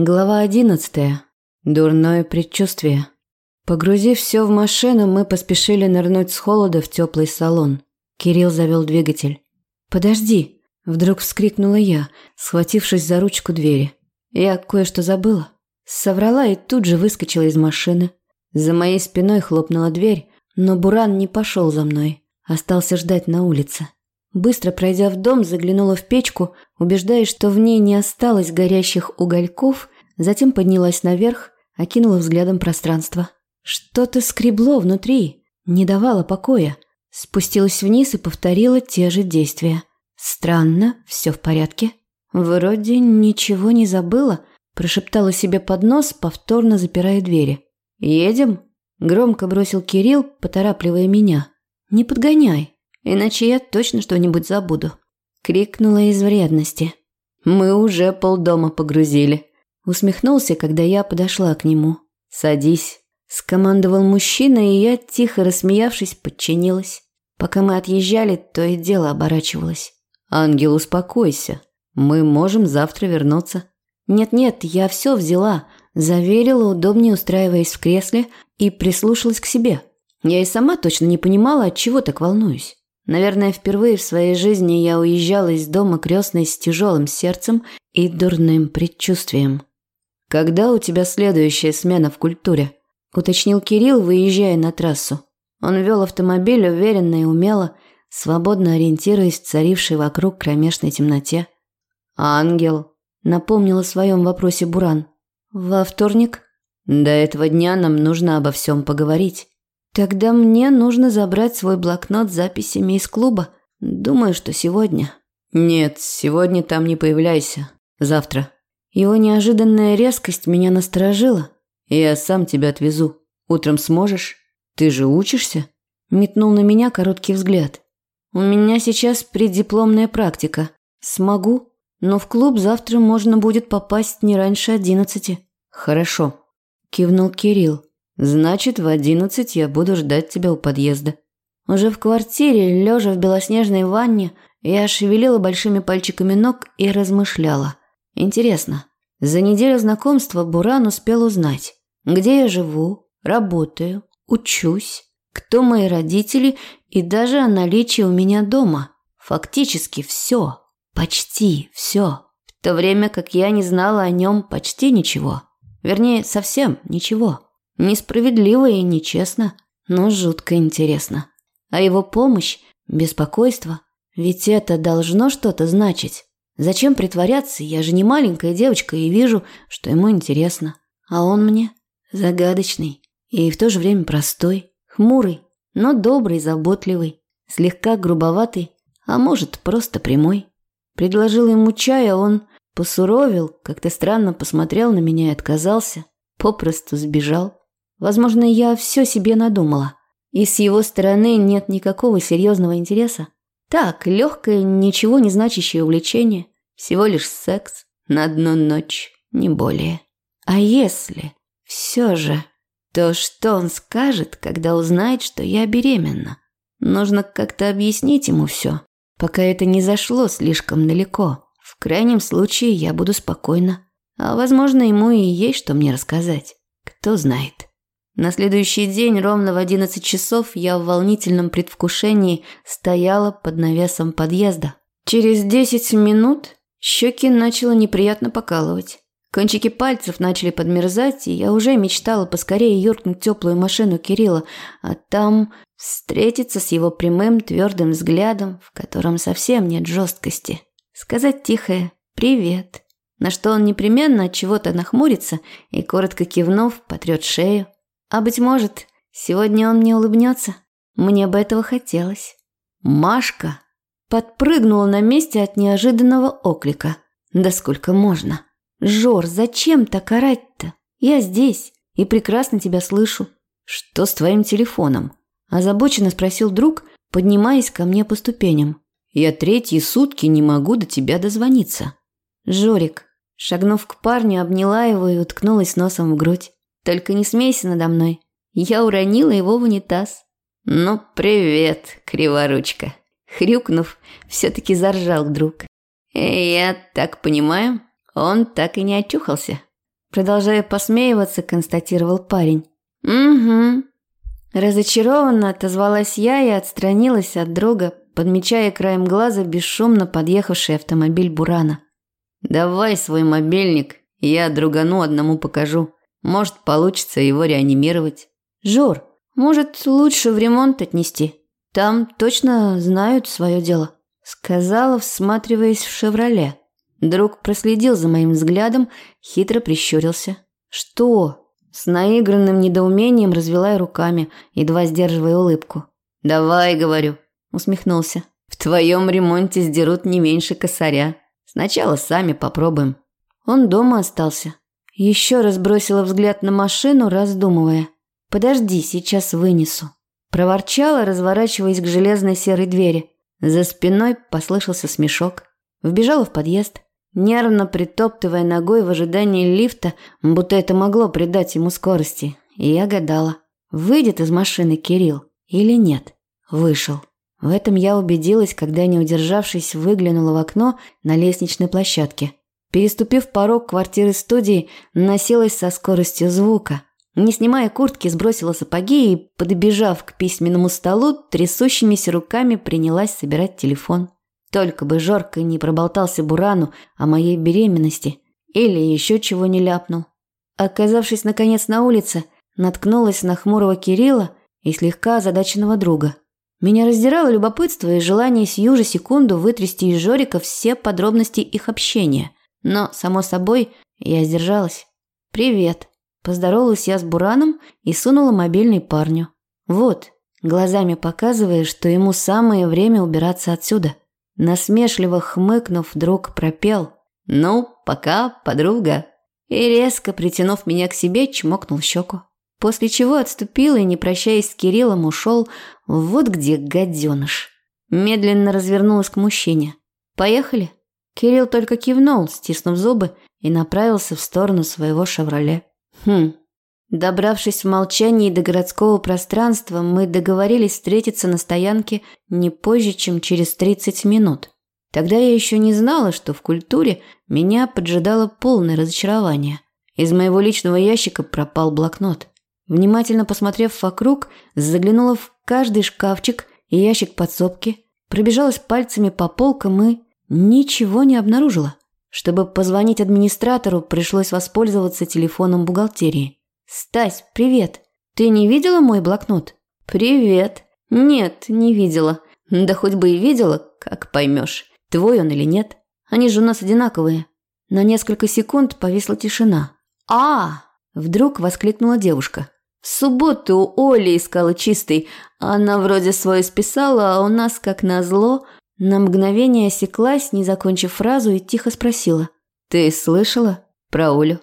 Глава одиннадцатая. Дурное предчувствие. Погрузив все в машину, мы поспешили нырнуть с холода в теплый салон. Кирилл завел двигатель. «Подожди!» – вдруг вскрикнула я, схватившись за ручку двери. Я кое-что забыла. Соврала и тут же выскочила из машины. За моей спиной хлопнула дверь, но Буран не пошел за мной. Остался ждать на улице. Быстро пройдя в дом, заглянула в печку, убеждаясь, что в ней не осталось горящих угольков, затем поднялась наверх, окинула взглядом пространство. Что-то скребло внутри, не давало покоя. Спустилась вниз и повторила те же действия. Странно, все в порядке. Вроде ничего не забыла, прошептала себе под нос, повторно запирая двери. «Едем?» – громко бросил Кирилл, поторапливая меня. «Не подгоняй, иначе я точно что-нибудь забуду», – крикнула из вредности. «Мы уже полдома погрузили», – усмехнулся, когда я подошла к нему. «Садись», – скомандовал мужчина, и я, тихо рассмеявшись, подчинилась. Пока мы отъезжали, то и дело оборачивалось. «Ангел, успокойся. Мы можем завтра вернуться». «Нет-нет, я все взяла», – заверила, удобнее устраиваясь в кресле, и прислушалась к себе. Я и сама точно не понимала, от чего так волнуюсь. Наверное, впервые в своей жизни я уезжала из дома крестной с тяжелым сердцем и дурным предчувствием. «Когда у тебя следующая смена в культуре?» – уточнил Кирилл, выезжая на трассу. Он вел автомобиль уверенно и умело, свободно ориентируясь в царившей вокруг кромешной темноте. «Ангел», – напомнил о своем вопросе Буран. «Во вторник?» «До этого дня нам нужно обо всем поговорить». Тогда мне нужно забрать свой блокнот с записями из клуба. Думаю, что сегодня. Нет, сегодня там не появляйся. Завтра. Его неожиданная резкость меня насторожила. Я сам тебя отвезу. Утром сможешь? Ты же учишься? Метнул на меня короткий взгляд. У меня сейчас преддипломная практика. Смогу, но в клуб завтра можно будет попасть не раньше одиннадцати. Хорошо. Кивнул Кирилл. Значит, в одиннадцать я буду ждать тебя у подъезда. Уже в квартире, лежа в белоснежной ванне, я шевелила большими пальчиками ног и размышляла. Интересно, за неделю знакомства Буран успел узнать, где я живу, работаю, учусь, кто мои родители и даже о наличии у меня дома. Фактически все, почти все. В то время как я не знала о нем почти ничего. Вернее, совсем ничего. Несправедливо и нечестно, но жутко интересно. А его помощь, беспокойство, ведь это должно что-то значить. Зачем притворяться? Я же не маленькая девочка и вижу, что ему интересно. А он мне загадочный и в то же время простой, хмурый, но добрый, заботливый, слегка грубоватый, а может, просто прямой. Предложил ему чай, а он посуровил, как-то странно посмотрел на меня и отказался, попросту сбежал. Возможно, я все себе надумала. И с его стороны нет никакого серьезного интереса. Так, легкое, ничего не значащее увлечение. Всего лишь секс на одну ночь, не более. А если все же, то что он скажет, когда узнает, что я беременна? Нужно как-то объяснить ему все, пока это не зашло слишком далеко. В крайнем случае я буду спокойна. А возможно, ему и есть что мне рассказать. Кто знает. На следующий день ровно в 11 часов я в волнительном предвкушении стояла под навесом подъезда. Через 10 минут щеки начало неприятно покалывать. Кончики пальцев начали подмерзать, и я уже мечтала поскорее юркнуть в теплую машину Кирилла, а там встретиться с его прямым твердым взглядом, в котором совсем нет жесткости. Сказать тихое «привет», на что он непременно от чего-то нахмурится и, коротко кивнув, потрет шею. А быть может, сегодня он мне улыбнется. Мне бы этого хотелось. Машка подпрыгнула на месте от неожиданного оклика. Да сколько можно? Жор, зачем так орать-то? Я здесь и прекрасно тебя слышу. Что с твоим телефоном? Озабоченно спросил друг, поднимаясь ко мне по ступеням. Я третьи сутки не могу до тебя дозвониться. Жорик, шагнув к парню, обняла его и уткнулась носом в грудь. Только не смейся надо мной. Я уронила его в унитаз. Ну, привет, криворучка. Хрюкнув, все-таки заржал друг. «Я так понимаю, он так и не очухался. Продолжая посмеиваться, констатировал парень. «Угу». Разочарованно отозвалась я и отстранилась от друга, подмечая краем глаза бесшумно подъехавший автомобиль Бурана. «Давай свой мобильник, я другану одному покажу. Может, получится его реанимировать». «Жор, может, лучше в ремонт отнести? Там точно знают свое дело», – сказала, всматриваясь в «Шевроле». Друг проследил за моим взглядом, хитро прищурился. «Что?» С наигранным недоумением развела руками, едва сдерживая улыбку. «Давай, — говорю», — усмехнулся. «В твоем ремонте сдерут не меньше косаря. Сначала сами попробуем». Он дома остался. Еще раз бросила взгляд на машину, раздумывая. «Подожди, сейчас вынесу». Проворчала, разворачиваясь к железной серой двери. За спиной послышался смешок. Вбежала в подъезд нервно притоптывая ногой в ожидании лифта, будто это могло придать ему скорости. И я гадала, выйдет из машины Кирилл или нет. Вышел. В этом я убедилась, когда, не удержавшись, выглянула в окно на лестничной площадке. Переступив порог квартиры-студии, носилась со скоростью звука. Не снимая куртки, сбросила сапоги и, подбежав к письменному столу, трясущимися руками принялась собирать телефон. Только бы Жорка не проболтался Бурану о моей беременности или еще чего не ляпнул. Оказавшись наконец на улице, наткнулась на хмурого Кирилла и слегка озадаченного друга. Меня раздирало любопытство и желание сию же секунду вытрясти из Жорика все подробности их общения. Но, само собой, я сдержалась. «Привет». Поздоровалась я с Бураном и сунула мобильный парню. «Вот», глазами показывая, что ему самое время убираться отсюда. Насмешливо хмыкнув, друг пропел «Ну, пока, подруга». И резко, притянув меня к себе, чмокнул щеку. После чего отступил и, не прощаясь с Кириллом, ушел вот где гаденыш. Медленно развернулась к мужчине. «Поехали?» Кирилл только кивнул, стиснув зубы, и направился в сторону своего «Шевроле». «Хм, Добравшись в молчании до городского пространства, мы договорились встретиться на стоянке не позже, чем через 30 минут. Тогда я еще не знала, что в культуре меня поджидало полное разочарование. Из моего личного ящика пропал блокнот. Внимательно посмотрев вокруг, заглянула в каждый шкафчик и ящик подсобки, пробежалась пальцами по полкам и ничего не обнаружила. Чтобы позвонить администратору, пришлось воспользоваться телефоном бухгалтерии. «Стась, привет! Ты не видела мой блокнот?» «Привет!» «Нет, не видела. Да хоть бы и видела, как поймешь, твой он или нет. Они же у нас одинаковые». На несколько секунд повисла тишина. «А!» – вдруг воскликнула девушка. «В субботу Оля искала чистый. Она вроде свой списала, а у нас, как назло...» На мгновение осеклась, не закончив фразу, и тихо спросила. «Ты слышала про Олю?»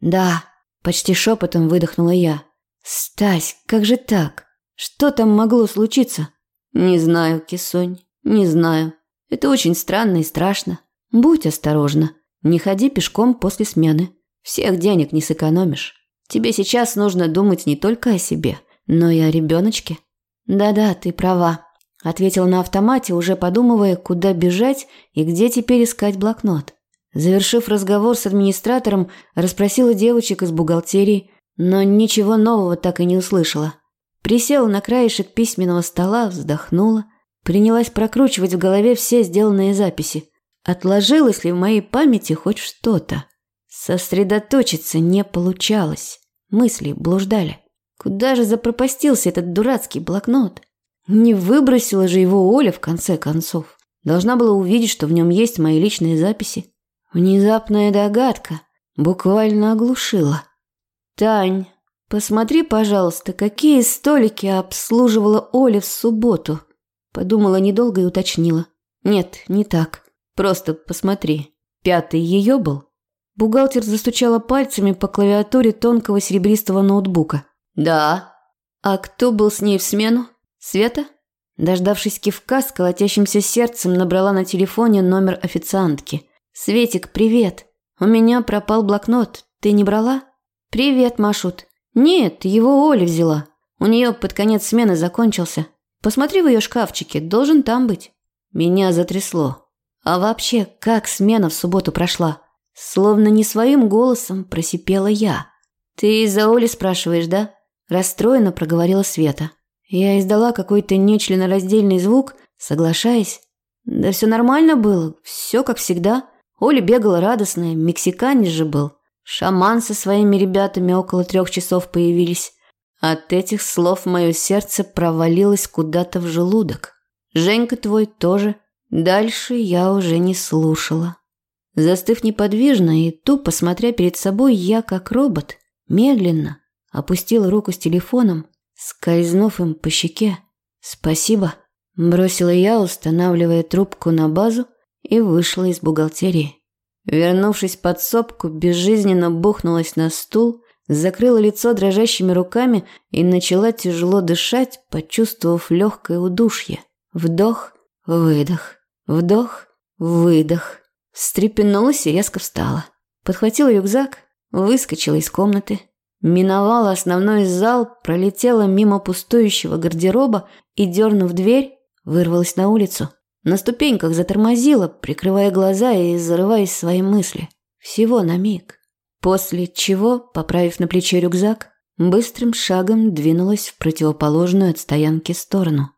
«Да», Почти шепотом выдохнула я. «Стась, как же так? Что там могло случиться?» «Не знаю, Кисонь, не знаю. Это очень странно и страшно. Будь осторожна. Не ходи пешком после смены. Всех денег не сэкономишь. Тебе сейчас нужно думать не только о себе, но и о ребеночке». «Да-да, ты права», – ответила на автомате, уже подумывая, куда бежать и где теперь искать блокнот. Завершив разговор с администратором, расспросила девочек из бухгалтерии, но ничего нового так и не услышала. Присела на краешек письменного стола, вздохнула, принялась прокручивать в голове все сделанные записи. Отложилось ли в моей памяти хоть что-то? Сосредоточиться не получалось. Мысли блуждали. Куда же запропастился этот дурацкий блокнот? Не выбросила же его Оля в конце концов. Должна была увидеть, что в нем есть мои личные записи. Внезапная догадка буквально оглушила. «Тань, посмотри, пожалуйста, какие столики обслуживала Оля в субботу?» Подумала недолго и уточнила. «Нет, не так. Просто посмотри. Пятый ее был?» Бухгалтер застучала пальцами по клавиатуре тонкого серебристого ноутбука. «Да». «А кто был с ней в смену? Света?» Дождавшись кивка, с колотящимся сердцем набрала на телефоне номер официантки. «Светик, привет. У меня пропал блокнот. Ты не брала?» «Привет, Машут. Нет, его Оля взяла. У нее под конец смены закончился. Посмотри в ее шкафчике, должен там быть». Меня затрясло. «А вообще, как смена в субботу прошла?» Словно не своим голосом просипела я. «Ты из-за Оли спрашиваешь, да?» Расстроенно проговорила Света. Я издала какой-то нечленораздельный звук, соглашаясь. Да все нормально было, все как всегда. Оля бегала радостная, мексиканец же был. Шаман со своими ребятами около трех часов появились. От этих слов мое сердце провалилось куда-то в желудок. Женька твой тоже. Дальше я уже не слушала. Застыв неподвижно и тупо смотря перед собой, я, как робот, медленно опустила руку с телефоном, скользнув им по щеке. «Спасибо», – бросила я, устанавливая трубку на базу и вышла из бухгалтерии. Вернувшись в подсобку, безжизненно бухнулась на стул, закрыла лицо дрожащими руками и начала тяжело дышать, почувствовав легкое удушье. Вдох, выдох, вдох, выдох. Встрепенулась и резко встала. Подхватила рюкзак, выскочила из комнаты, миновала основной зал, пролетела мимо пустующего гардероба и, дернув дверь, вырвалась на улицу. На ступеньках затормозила, прикрывая глаза и зарываясь в свои мысли. Всего на миг. После чего, поправив на плече рюкзак, быстрым шагом двинулась в противоположную от стоянки сторону.